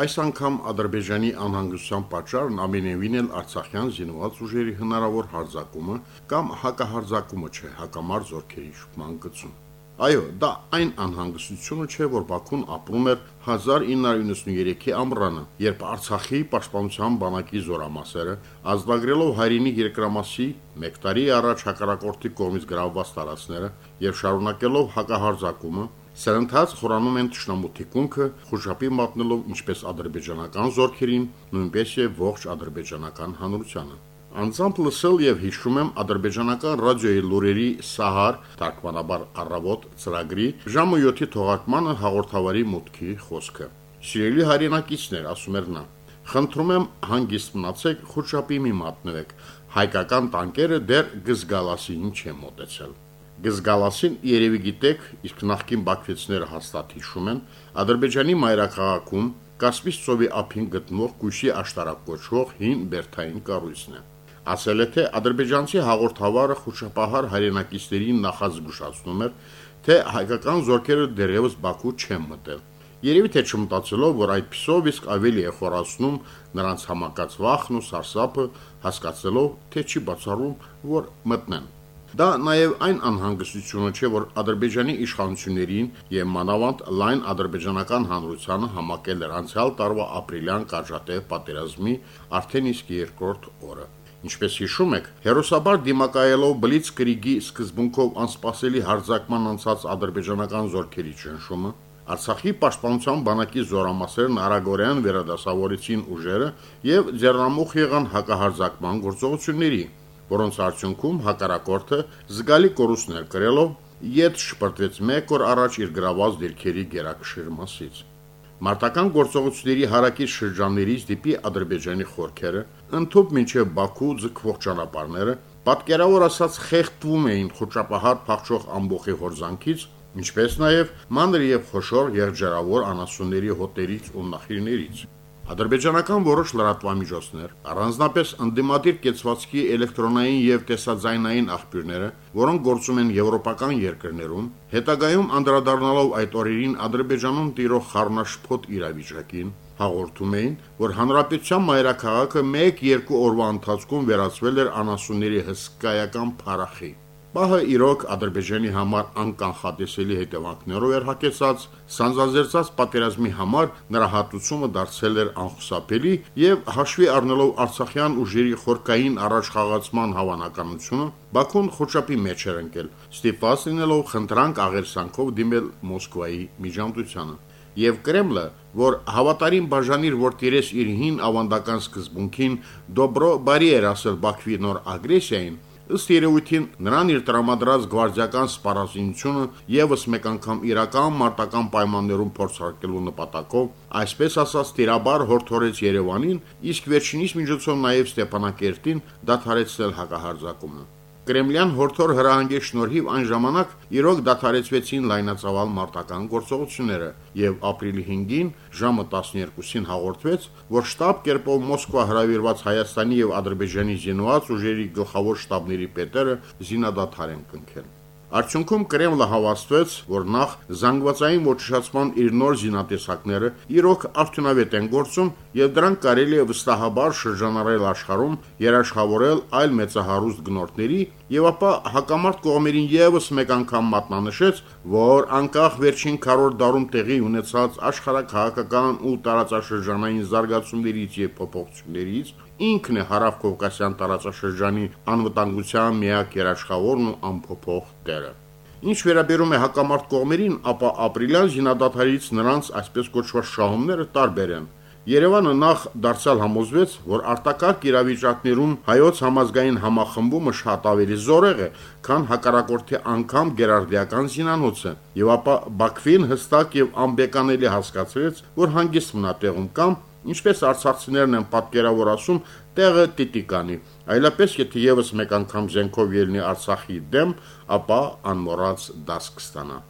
Այս անգամ Ադրբեջանի անհանգստության պատճառն ամենևին էլ Արցախյան զինված ուժերի հնարավոր հարձակումը կամ հակահարձակումը չէ հակամարտ զորքերի շփման գծում։ Այո, դա այն անհանգստությունը չէ, որ Բաքուն ապրում էր 1993-ի ամռանը, երբ Արցախի պաշտպանության բանակի զորամասերը, ազդագրելով հայրենի երկրամասի 1 տարի առաջ հակառակորդի կողմից գրավված տարածքները եւ շարունակելով հակահարձակումը, Սրանցած խորանում են ճշնամուտի կունքը, խոշապի մատնելով ինչպես ադրբեջանական զորքերին, նույնպես եւ ողջ ադրբեջանական հանրությանը։ Անձամբ լսել եւ հիշում եմ ադրբեջանական ռադիոյի լուրերի Սահար, թարգմանաբար առավոտ ծրագրի ժամը 7-ի թողարկմանը հաղորդավարի մուտքի խոսքը։ Սիրելի հայրենակիցներ, ասում էր նա, խնդրում եմ հանգիստ մնացեք, խոշապի մի մատնվեք։ Հայկական տանկերը դեռ գզգալասին չեն մոտեցել։ Գզգալասին երևի գիտեք, իսկ նախկին բաքվեցները հաստատ հիշում են, Ադրբեջանի մայրաքաղաքում Կասպից ծովի ափին գտնվող Կույշի աշտարակոչվող հին Բերթային կառույցն է։ Ասել է թե ադրբեջանցի հաղորդավարը խոշապահար հայրենակիցներին նախազգուշացնում էր, թե հայկական զորքերը դեռևս Բաքու չեն մտել։ Երևի թե չմտածելով, որ այդ փիսով իսկ ավելի է խորացնում նրանց համակած վախն ու սարսափը, հասկացելով, թե չի բացառում, որ մտնեն։ Դա նաև այն անհանգստությունը չէ, որ Ադրբեջանի իշխանություններին եւ մանավանդ լայն ադրբեջանական հանրությանը համակել էր անցյալ տարվա ապրիլյան կարճատև պատերազմի արդեն իսկ երկրորդ օրը։ Ինչպես հիշում եք, հերոսաբար դիմակայելով Բլիցկրիգի սկզբունքով անսպասելի հարձակման անցած ադրբեջանական զորքերի ճնշումը, Արցախի պաշտպանության բանակի զորամասերն արագորեն վերադասավորեցին ուժերը եւ ձեռնամուխ եղան հակահարձակման գործողությունների, որոնց արդյունքում հակառակորդը զգալի կորուստներ կրելով իդ շպրտվեց մեկ օր առաջ իր գրաված դիրքերի գերակշիռ մասից։ Մարտական գործողությունների հարակից շրջաններից դեպի Ադրբեջանի խորքերը, ընդཐུպ մինչև Բաքու ձգվող ճանապարհները, պատկերավոր ասած խեղդվում էին խոճապահար փախչող ամբողջի հորձանքից, ինչպես նաև մանր եւ խոշոր երջերավոր անասունների հոտերից ու նախիրներից։ Ադրբեջանական որոշ լրատվամիջոցներ, առանձնապես ընդդիմադիր կեցվածքի էլեկտրոնային եւ տեսաձայնային աղբյուրները, որոնք գործում են եվրոպական երկրներում, հետագայում անդրադառնալով այդ օրերին Ադրբեջանում տիրող խառնաշփոթ իրավիճակին, հաղորդում էին, որ հանրապետության մայրաքաղաքը 1-2 օրվա ընթացքում վերածվել էր անասունների հսկայական փարախի։ Բահը իրոք Ադրբեջանի համար անկանխատեսելի հետևանքներով էր հակեցած, սանձազերծած պատերազմի համար նրա հատուցումը դարձել էր անխուսափելի եւ հաշվի առնելով Արցախյան ուժերի խորկային առաջխաղացման հավանականությունը, Բաքուն խոչապի մեջ էր ընկել, ստիպված լինելով խնդրանք աղերսանքով դիմել Մոսկվայի միջամտությանը եւ Կրեմլը, որ հավատարիմ բաժանիր, որ տիրես իր հին ավանդական սկզբունքին, դոբրո բարի էր ասել Բաքվի նոր ագրեսիային, Ըստ երևույթին նրան իր տրամադրած գվարդիական սպառազինությունը եւս մեկ անգամ իրական մարտական պայմաններում փորձարկելու նպատակով, այսպես ասած, տիրաբար հորթորեց Երևանին, իսկ վերջինիս միջոցով նաեւ Ստեփանակերտին դադարեցնել հակահարձակումը։ Կրեմլյան հորթոր հրահանգի շնորհիվ այն ժամանակ իրոք դադարեցվեցին լայնածավալ մարտական գործողությունները եւ ապրիլի 5-ին ժամը 12-ին հաղորդվեց, որ շտաբ կերպով Մոսկվա հրավիրված Հայաստանի եւ Ադրբեջանի զինված ուժերի գլխավոր շտաբների պետերը զինադադար են կնքել։ Արդյունքում Կրեմլը հավաստվեց, որ նախ զանգվածային ոչնչացման իր նոր զինատեսակները իրոք արդյունավետ են գործում եւ դրանք կարելի է վստահաբար շրջանառել աշխարհում, երաշխավորել այլ մեծահարուստ գնորդների եւ ապա հակամարտ կողմերին եւս մեկ անգամ մատնանշեց, որ անկախ վերջին քառորդ դարում տեղի ունեցած աշխարհակահաղական ու տարածաշրջանային զարգացումներից եւ փոփոխություններից ինքն է հարավ Կովկասյան տարածաշրջանի անվտանգության միակ երաշխավորն ու անփոփոխ տերը։ Ինչ վերաբերում է հակամարտ կողմերին, ապա ապրիլյան զինադատարից նրանց այսպես կոչված շահումները տարբեր են։ Երևանը նախ դարձյալ համոզվեց, որ արտակարգ իրավիճակներում հայոց համազգային համախմբումը շատ ավելի զորեղ է, քան հակառակորդի անգամ գերարդիական զինանոցը, եւ ապա Բաքվին հստակ եւ անբեկանելի հասկացրեց, որ հանգիստ մնա տեղում կամ Ինչպես արցախցիներն են պատկերավոր ասում, տեղը տիտիկանի, այլապես եթե եւս մեկ անգամ զենքով ելնի Արցախի դեմ, ապա անմոռաց դաս կստանա։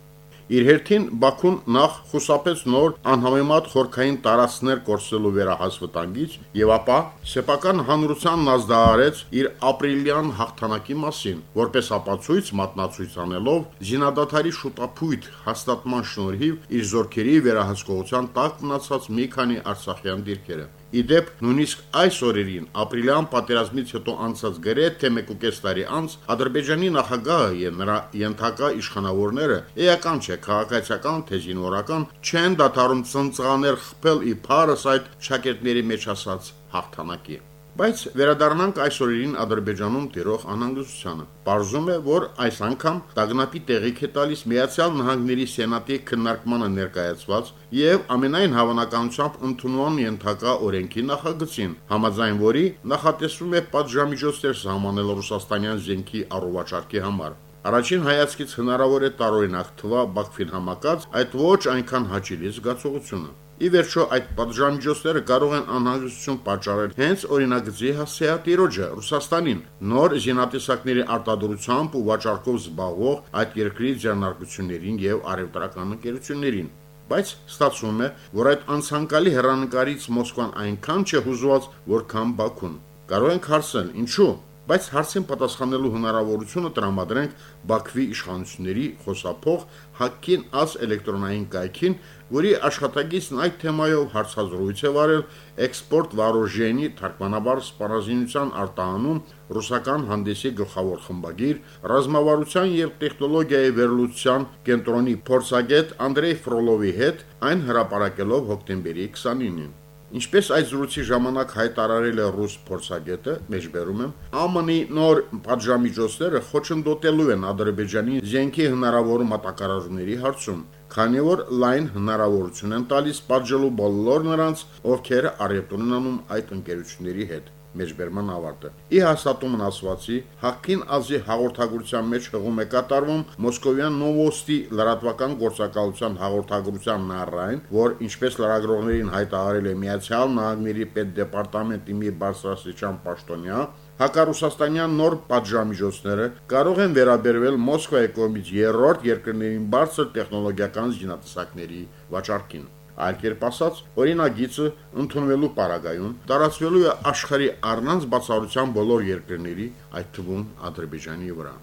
Իր հերթին Բաքուն նախ խուսափեց նոր անհամեմատ խորքային տարածքներ կորսելու վերահաս վտանգից եւ ապա սեփական հանրությանն ազդարարեց իր ապրիլյան հաղթանակի մասին, որպես ապացույց մատնացույց անելով զինադատարի շուտապույտ հաստատման շնորհիվ իր զորքերի վերահսկողության տակ մնացած մի քանի արցախյան դիրքերը։ Իդեպ նույնիսկ այս օրերին ապրիլյան պատերազմից հետո անցած գրեթե 1.5 տարի անց Ադրբեջանի նախագահը եւ նրա ենթակա իշխանավորները էական չէ քաղաքացիական թե զինվորական չեն դադարում ծնծղաներ խփել ի փարս այդ շակերտների մեջ ասած հաղթանակի Բայց վերադառնանք այս օրերին Ադրբեջանում տիրող անհանգստությանը։ Պարզում է, որ այս անգամ տագնապի տեղիք է տալիս Միացյալ Նահանգների Սենատի քննարկմանը ներկայացված եւ ամենայն հավանականությամբ ընդունման ենթակա օրենքի նախագծին, համաձայն որի նախատեսվում է պատժամիջոցներ սահմանել ռուսաստանյան զենքի առողջարկի համար։ Առաջին հայացքից հնարավոր է տարօրինակ թվա Բաքվին համակած այդ ոչ այնքան հաճելի զգացողությունը։ Ի վերջո այդ պատժամիջոցները կարող են անհանգստություն պատճառել հենց օրինագծի հասեատիրոջը Ռուսաստանին նոր զինատեսակների արտադրությամբ ու վաճառքով զբաղվող այդ երկրի ձեռնարկություններին եւ արևտրական ընկերություններին բայց ստացվում է, որ այդ անցանկալի հերանեկարից Մոսկվան այնքան չէ հուզված, որքան Բաքուն։ Կարող ենք հարցնել, ինչու բայց հարցին պատասխանելու հնարավորությունը տրամադրենք Բաքվի իշխանությունների խոսափող Հակին աս էլեկտրոնային կայքին, որի աշխատագիծն այդ թեմայով հարցազրույց է վարել էքսպորտ վարոժենի թարգմանաբար սպառազինության արտահանում ռուսական հանդեսի գլխավոր խմբագիր ռազմավարության եւ տեխնոլոգիայի վերլուծության կենտրոնի փորձագետ Անդրեյ Ֆրոլովի հետ այն հրապարակելով հոկտեմբերի 29-ին Ինչպես այդ զրույցի ժամանակ հայտարարել է ռուս փորձագետը, մեջբերում եմ, ԱՄՆ-ի նոր պատժամիջոցները խոչընդոտելու են Ադրբեջանի զենքի հնարավոր մատակարարումների հարցում, քանի որ լայն հնարավորություն են տալիս պատժելու բոլոր նրանց, ովքեր առևտուր են անում այդ ընկերությունների հետ մեջբերման ավարտը։ Ի հաստատումն ասվածի Հակին Ազի հաղորդագրության մեջ հղում է կատարվում Մոսկովյան Նովոստի լրատվական գործակալության հաղորդագրության նարայն, որ ինչպես լրագրողներին հայտարարել է Միացյալ Նահանգների պետդեպարտամենտի մի բարձրաստիճան պաշտոնյա, հակառուսաստանյան նոր պատժամիջոցները կարող են վերաբերվել Մոսկվայի կողմից երրորդ երկրներին բարձր տեխնոլոգիական զինատեսակների վաճառքին։ Այլ կերպ ասած, օրինագիծը ընդունվելու պարագայում տարածվելու է աշխարհի առնանց բացառության բոլոր երկրների, այդ թվում Ադրբեջանի վրա։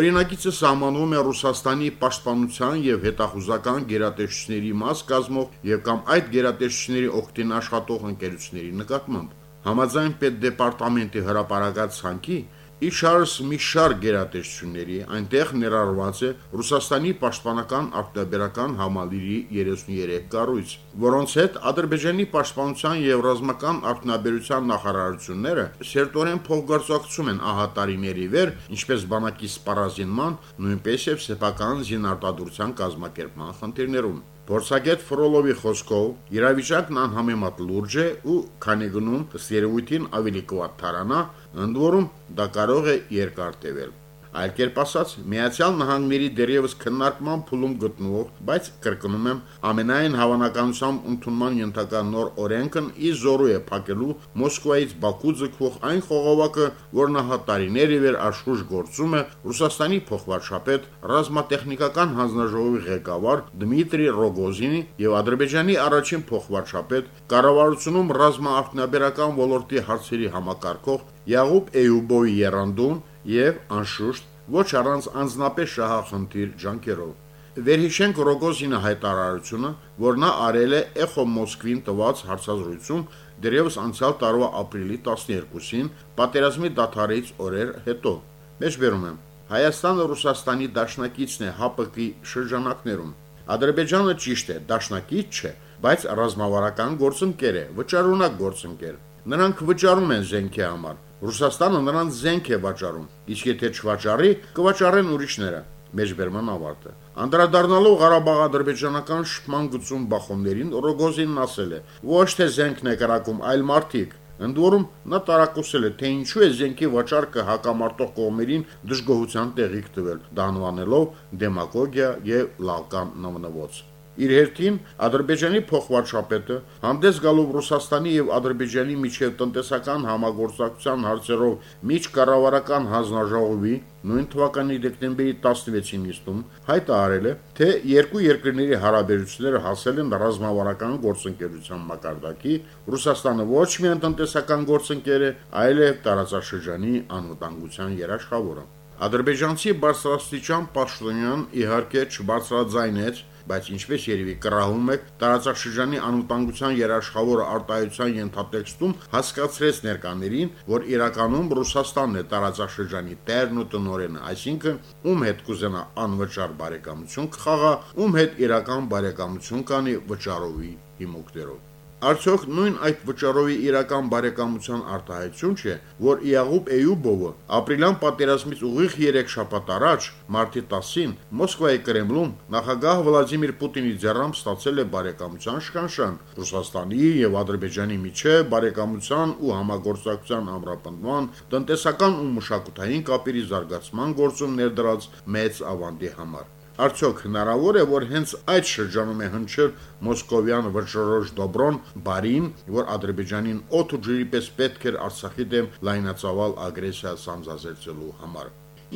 Օրինագիծը սահմանվում է Ռուսաստանի պաշտպանության եւ հետախուզական գերատեսչությունների մաս կազմող եւ կամ այդ գերատեսչությունների օգտին աշխատող ընկերությունների նկատմամբ։ Համաձայն պետդեպարտամենտի հրապարակած ցանկի Իշխարս մի շարք գերատեսչությունների այնտեղ ներառված է Ռուսաստանի պաշտպանական արտադրական համալիրի 33 կառույց, որոնց հետ Ադրբեջանի պաշտպանության եւ ռազմական արտադրության նախարարությունները սերտորեն փոխգործակցում են ահատարիների վեր, ինչպես բանակի սպառազինման, նույնպես եւ սեփական զինարտադրության կազմակերպման խնդիրներում։ Փորձագետ Ֆրոլովի խոսքով իրավիճակն անհամեմատ լուրջ է ու քանի գնում ըստ երևույթին ավելի կվատթարանա, ընդ որում դա կարող է երկար տևել։ Այլ կերպ ասած, Միացյալ Նահանգների դերևս քննարկման փուլում գտնվող, բայց կրկնում եմ, ամենայն հավանականությամբ ընդունման ենթակա նոր օրենքն ի զորու է փակելու Մոսկվայից Բաքու ձգվող այն խողովակը, որ նահատարիների վեր աշխուժ գործում է Ռուսաստանի փոխվարշապետ, ռազմատեխնիկական հանձնաժողովի ղեկավար Դմիտրի Ռոգոզինի եւ Ադրբեջանի առաջին փոխվարշապետ, կառավարությունում ռազմաարտնաբերական ոլորտի հարցերի համակարգող Յաղուբ Էյուբովի երանդուն եւ անշուշտ ոչ առանց անznապես շահախնդիր ջանքերով։ Վերհիշենք Ռոգոզինը հայտարարությունը, որ նա արել է Էխո Մոսկվին տված հարցազրույցում դերևս անցյալ տարվա ապրիլի 12-ին պատերազմի դադարից օրեր հետո։ Մեջբերում եմ. Հայաստանը Ռուսաստանի դաշնակիցն է ՀԱՊԿ-ի շրջանակներում։ Ադրբեջանը ճիշտ է, դաշնակից չէ, բայց ռազմավարական գործընկեր է, վճարունակ գործընկեր։ Նրանք վճարում են զենքի համար, Ռուսաստանը նրանց զենք է վաճառում, իսկ եթե չվաճառի, կվաճառեն ուրիշները։ Մեջբերման ավարտը։ Անդրադառնալով Ղարաբաղ-ադրբեջանական շփման գծում բախումներին Ռոգոզինն ասել է. «Ոչ թե զենքն է կրակում, այլ մարդիկ»։ Ընդ որում նա տարակուսել է, թե ինչու է զենքի վաճառքը հակամարտող կողմերին դժգոհության տեղիք տվել, դա անվանելով դեմագոգիա եւ լալկան նվնվոց։ Իր հերթին Ադրբեջանի փոխվարչապետը հանդես գալով Ռուսաստանի եւ Ադրբեջանի միջև տնտեսական համագործակցության հարցերով միջկառավարական հանձնաժողովի նույն թվականի դեկտեմբերի 16-ին նիստում հայտարարել է, թե երկու երկրների հարաբերությունները հասել են ռազմավարական գործընկերության մակարդակի, Ռուսաստանը ոչ միայն տնտեսական գործընկեր է, այլև տարածաշրջանի անվտանգության երաշխավորը։ Ադրբեջանցի բարձրաստիճան պաշտոնյան իհարկե չբարձրաձայնեց բայց ինչպես երևի կրահում եք տարածաշրջանի անվտանգության երաշխավոր արտահայտության ենթատեքստում հասկացրեց ներկաներին, որ իրականում Ռուսաստանն է տարածաշրջանի տերն ու տնորենը, այսինքն ում հետ կուզենա անվճար բարեկամություն կխաղա, ում հետ իրական բարեկամություն կանի վճարովի հիմունքներով։ Արդյոք նույն այդ վճարովի իրական բարեկամության արտահայտություն չէ, որ Իաղուբ Էյուբովը ապրիլյան պատերազմից ուղիղ 3 շաբաթ առաջ մարտի 10-ին Մոսկվայի Կրեմլում նախագահ Վլադիմիր Պուտինի ձեռամբ ստացել է բարեկամության շքանշան. Ռուսաստանի եւ Ադրբեջանի միջև բարեկամության ու համագործակցության ամրապնդման, տնտեսական ու մշակութային կապերի զարգացման գործում ներդրած մեծ ավանդի համար։ Արդյոք հնարավոր է, որ հենց այդ շրջանում է հնչել մոսկովյան վճռորոշ դոբրոն բարին, որ Ադրբեջանին օդ ու ջրի պես պետք էր Արցախի դեմ լայնածավալ ագրեսիա սանձազերծելու համար։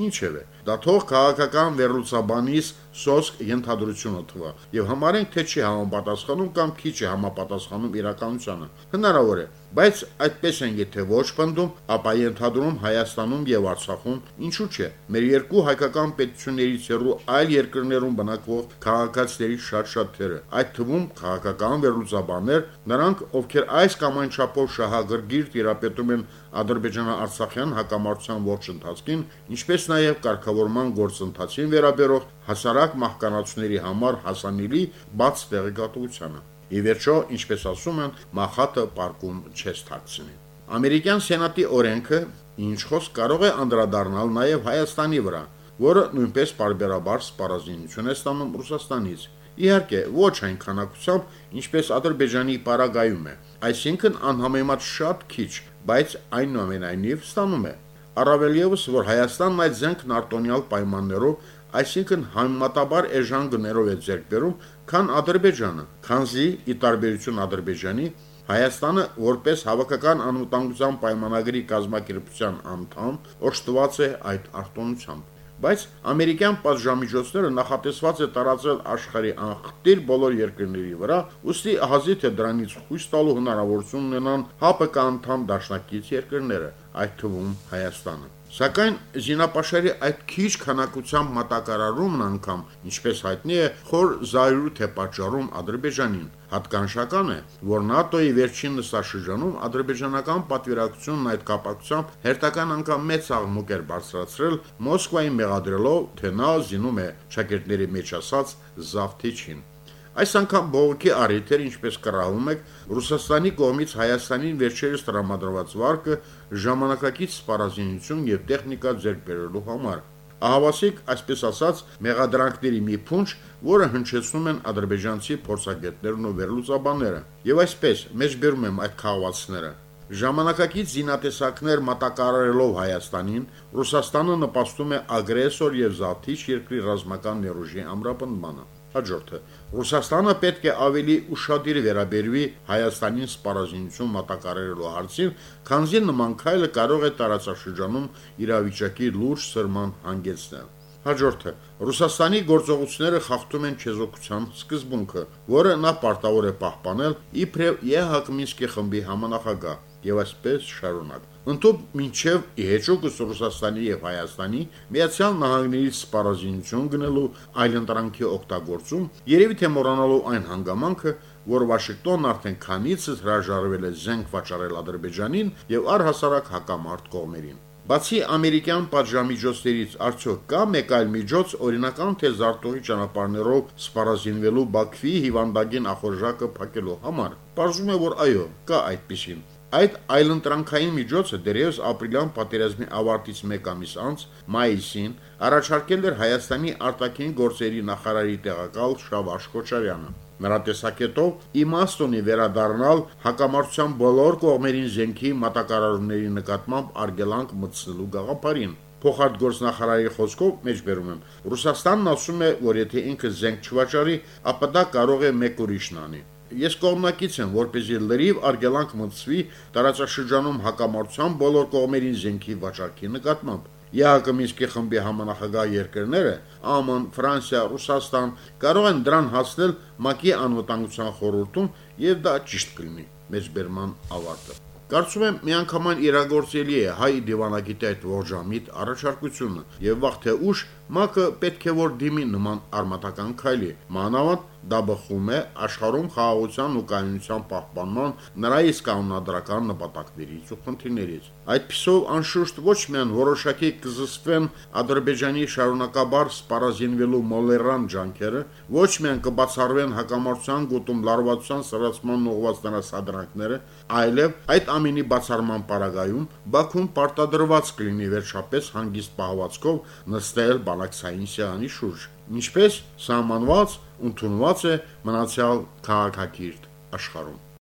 Ինչևէ, դա թող քաղաքական վերլուծաբանից սոսկ ենթադրությունը թվա եւ համարենք թե չի համապատասխանում կամ քիչ է համապատասխանում իրականությանը։ Հնարավոր է, բայց այդպես են եթե ոչ պնդում, ապա ենթադրում Հայաստանում եւ Արցախում, ինչու՞ չէ։ Մեր երկու հայկական պետություններից հեռու այլ երկրներում բնակվող քաղաքացիների շատ-շատ թերը, այդ թվում քաղաքական վերլուծաբաններ, նրանք, ովքեր այս կամ այն չափով շահագրգիռ տիրապետում են Ադրբեջանա-Արցախյան հակամարտության ողջ ընթացքին, ինչպես նաև կարգավորման գործընթացին վերաբերող հասարակ մահկանացուների համար հասանելի բաց տեղեկատվությանը։ Ի վերջո, ինչպես ասում են, մախատը պարկում չես թաքցնի։ Ամերիկյան սենատի օրենքը ինչ խոսք կարող է անդրադառնալ նաև Հայաստանի վրա, որը նույնպես բարբերաբար սպառազինություն է ստանում Ռուսաստանից։ Իհարկե, ոչ այն քանակությամբ, ինչպես Ադրբեջանի Պարագայում է, այսինքն անհամեմատ շատ քիչ, բայց այնուամենայնիվ ստանում է։ Առավել եւս, որ Հայաստանն այդ զենքն արտոնյալ պայմաններով այսինքն համեմատաբար էժան գներով է ձեռք բերում, քան Ադրբեջանը։ Քանզի ի տարբերություն Ադրբեջանի Հայաստանը որպես հավաքական անվտանգության պայմանագրի կազմակերպության անդամ օժտված է այդ արտոնությամբ բայց ամերիկյան պատժամիջոցները նախատեսված է տարածել աշխարհի անխտիր բոլոր երկրների վրա, ուստի հազիվ թե դրանից խույս տալու հնարավորություն ունենան ՀԱՊԿ անդամ դաշնակից երկրները, այդ թվում Հայաստանը։ Սակայն զինապաշարի այդ քիչ քանակությամբ մատակարարումն անգամ, ինչպես հայտնի է, խոր զայրույթ է պատճառում Ադրբեջանին։ Հատկանշական է, որ ՆԱՏՕ-ի վերջին նստաշրջանում ադրբեջանական պատվիրակությունն այդ կապակցությամբ հերթական անգամ մեծ աղմուկ էր բարձրացրել Մոսկվային մեղադրելով, թե նա զինում է շակերտների մեջ ասած զավթիչին։ Այս անգամ բողոքի առիթեր, ինչպես կռահում եք, Ռուսաստանի կողմից Հայաստանին վերջերս տրամադրված վարկը ժամանակակից սպառազինություն եւ տեխնիկա ձեռք բերելու համար։ Ահավասիկ, այսպես ասած, մեղադրանքների մի փունջ, որը հնչեցնում են ադրբեջանցի փորձագետներն ու վերլուծաբանները։ Եվ այսպես, մեջ բերում եմ այդ քաղաքացիները։ Ժամանակակից զինատեսակներ մատակարարելով Հայաստանին, Ռուսաստանը նպաստում է ագրեսոր եւ զաթիչ երկրի ռազմական ներուժի ամրապնդմանը։ Հաջորդը. Ռուսաստանը պետք է ավելի ուշադիր վերաբերվի Հայաստանին սպառազինություն մատակարարելու հարցին, քանզի նման քայլը կարող է տարածաշրջանում իրավիճակի լուրջ սրման հանգեցնել։ Հաջորդը. Ռուսաստանի գործողությունները խախտում են չեզոքության սկզբունքը, որը նա պարտավոր է պահպանել իբրև ԵՀԿ Մինսկի խմբի համանախագահ եւ այսպես շարունակ։ Ընտոբ մինչև իհեճուկս Ռուսաստանի եւ Հայաստանի Միացյալ Նահանգներից սպառազինություն գնելու այլընտրանքի օգտագործում, երևի թե մոռանալու այն հանգամանքը, որ Վաշինգտոնն արդեն քանից հրաժարվել է զենք վաճառել Ադրբեջանին եւ առհասարակ հակամարտ կողմերին։ Բացի ամերիկյան պատժամիջոցներից արդյոք կա մեկ այլ միջոց օրինական թե զարտողի ճանապարհներով սպառազինվելու Բաքվի հիվանդագին ախորժակը փակելու համար։ Պարզվում է, որ այո, կա այդպեսին Այդ այլընտրանքային միջոցը դերևս ապրիլյան պատերազմի ավարտից 1 ամիս անց մայիսին առաջարկել էր Հայաստանի արտաքին գործերի նախարարի տեղակալ Շավարժ Քոչարյանը։ Նրա տեսակետով իմաստ ունի վերադառնալ հակամարտության բոլոր կողմերին զենքի մատակարարումների նկատմամբ արգելանք մտցնելու գաղափարին։ փոխարտգործնախարարի խոսքով մեջբերում եմ. Ռուսաստանն ասում է, որ եթե ինքը զենք չվաճառի, ապա դա կարող է մեկ ուրիշն անի։ Ես կողմնակից եմ, որպեսզի լրիվ արգելանք մտցվի տարածաշրջանում հակամարտության բոլոր կողմերին զենքի վաճառքի նկատմամբ։ ԵԱԿ Մինսկի խմբի համանախագահ երկրները ԱՄՆ, Ֆրանսիա, Ռուսաստան կարող են դրան հասնել ՄԱԿ-ի անվտանգության խորհրդում եւ դա ճիշտ կլինի։ Մեջբերման ավարտը։ Կարծում եմ միանգամայն իրագործելի է հայ դիվանագիտի այդ ողջամիտ առաջարկությունը եւ վաղ թե ուշ ՄԱԿ-ը պետք է որ դիմի նման արմատական քայլի։ Մանավանդ դա բխում է աշխարհում խաղաղության ու կայունության պահպանման նրա իսկ կանոնադրական նպատակներից ու խնդիրներից։ Այդ պիսով անշուշտ ոչ միայն որոշակի կզսվեն Ադրբեջանի շարունակաբար սպառազինվելու մոլերան ջանքերը, ոչ միայն կբացառվեն հակամարտության գոտում լարվածության սրացման ուղղված նրա սադրանքները, այլև այդ ամենի բացառման պարագայում Բաքուն պարտադրված կլինի վերջապես հանգիստ պահվածքով նստել բանակցային սեղանի շուրջ ինչպես սահմանված ընդունված է մնացյալ քաղաքակիրթ աշխարհում